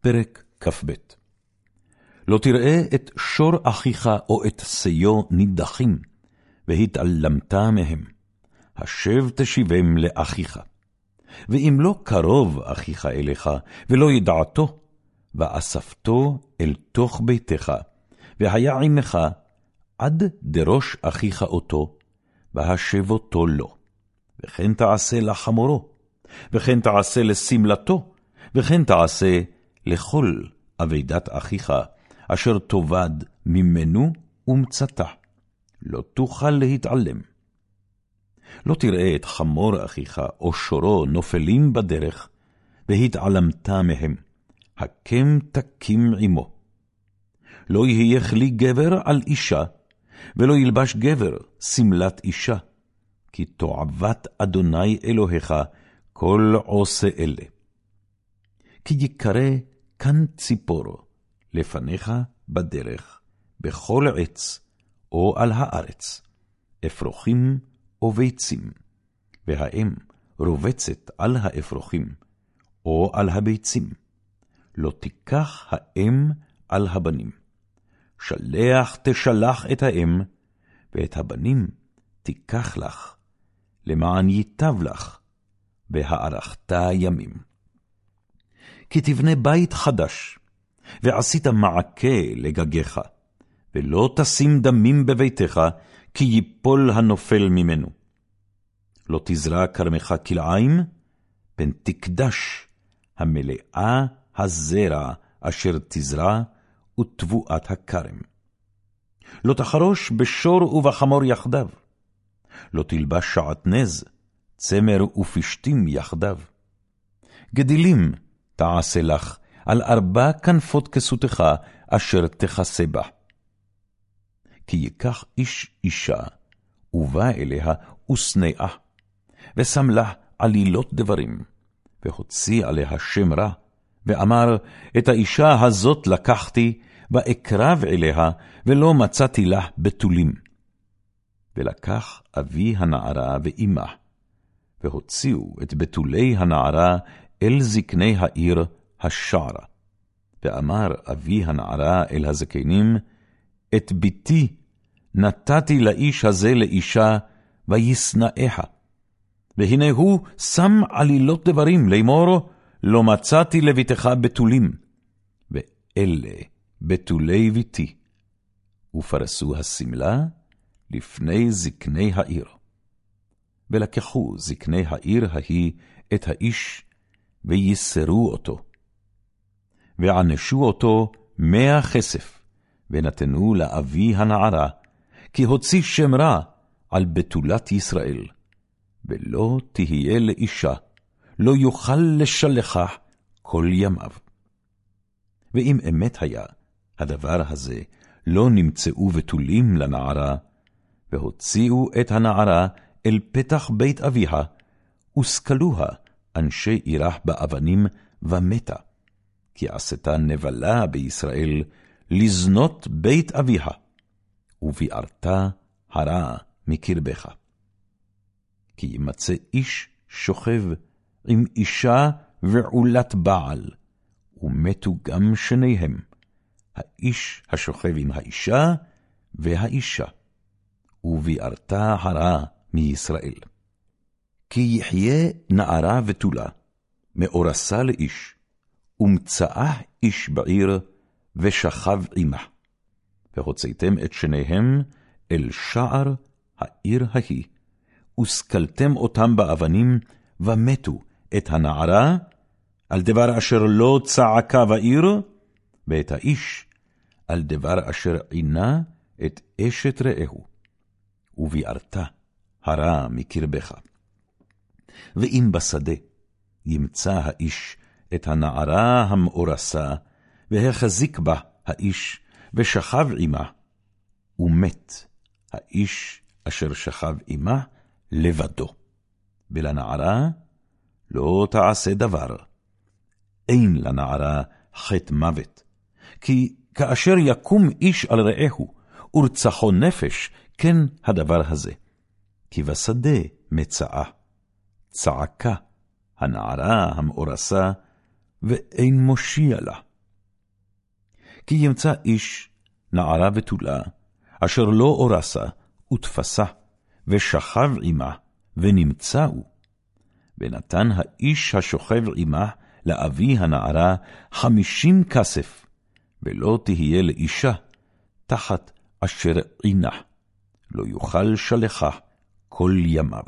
פרק כ"ב לא תראה את שור אחיך או את שיו נידחים, והתעלמת מהם. השב תשיבם לאחיך. ואם לא קרוב אחיך אליך, ולא ידעתו, ואספתו אל תוך ביתך, והיה עמך עד דראש אחיך אותו, והשב אותו לו. וכן תעשה לחמורו, וכן תעשה לשמלתו, וכן תעשה לכל אבידת אחיך, אשר תאבד ממנו ומצתה. לא תוכל להתעלם. לא תראה את חמור אחיך או שורו נופלים בדרך, והתעלמת מהם, הקם תקים עמו. לא יהיה כלי גבר על אישה, ולא ילבש גבר שמלת אישה, כי תועבת אדוני אלוהיך כל עושה אלה. כי יקרא כאן ציפור, לפניך בדרך, בכל עץ, או על הארץ, אפרוחים או ביצים, והאם רובצת על האפרוחים, או על הביצים. לא תיקח האם על הבנים. שלח תשלח את האם, ואת הבנים תיקח לך, למען ייטב לך, והארכת ימים. כי תבנה בית חדש, ועשית מעקה לגגיך, ולא תשים דמים בביתך, כי ייפול הנופל ממנו. לא תזרע כרמך כלאיים, פן תקדש המלאה הזרע אשר תזרע, ותבואת הכרם. לא תחרוש בשור ובחמור יחדיו, לא תלבש שעטנז, צמר ופשתים יחדיו. גדילים תעשה לך על ארבע כנפות כסותך, אשר תכסה בה. כי ייקח איש אישה, ובא אליה ושנאה, ושם לה עלילות דברים, והוציא עליה שם רע, ואמר, את האישה הזאת לקחתי, ואקרב אליה, ולא מצאתי לה בתולים. ולקח אבי הנערה ואמה, והוציאו את בתולי הנערה אל זקני העיר השערה. ואמר אבי הנערה אל הזקנים, את בתי נתתי לאיש הזה לאישה, וישנאיה. והנה הוא שם עלילות דברים לאמור, לא מצאתי לביתך בתולים. ואלה בתולי ביתי. ופרסו השמלה לפני זקני העיר. ולקחו זקני העיר ההיא את האיש, וייסרו אותו. וענשו אותו מאה כסף, ונתנו לאבי הנערה, כי הוציא שם רע על בתולת ישראל. ולא תהיה לאישה, לא יוכל לשלחה כל ימיו. ואם אמת היה הדבר הזה, לא נמצאו בתולים לנערה, והוציאו את הנערה אל פתח בית אביה, וסקלוה אנשי עירה באבנים, ומתה. כי עשתה נבלה בישראל, לזנות בית אביה, וביערת הרע מקרבך. כי ימצא איש שוכב עם אישה ועולת בעל, ומתו גם שניהם, האיש השוכב עם האישה, והאישה, וביערת הרע מישראל. כי יחיה נערה ותולה, מאורסה לאיש, ומצאה איש בעיר, ושכב עמה. והוצאתם את שניהם אל שער העיר ההיא, וסקלתם אותם באבנים, ומתו את הנערה, על דבר אשר לא צעקה בעיר, ואת האיש, על דבר אשר עינה את אשת רעהו. וביערת הרע מקרבך. ואם בשדה ימצא האיש את הנערה המאורסה, והחזיק בה האיש, ושכב עמה, ומת האיש אשר שכב עמה לבדו. ולנערה לא תעשה דבר. אין לנערה חטא מוות, כי כאשר יקום איש על רעהו, ורצחו נפש, כן הדבר הזה. כי בשדה מצאה, צעקה הנערה המאורסה, ואין מושיע לה. כי ימצא איש, נערה בתולה, אשר לא אורסה, ותפסה, ושכב עמה, ונמצאו. ונתן האיש השוכב עמה לאבי הנערה חמישים כסף, ולא תהיה לאישה תחת אשר עינה, לא יוכל שלחה כל ימיו.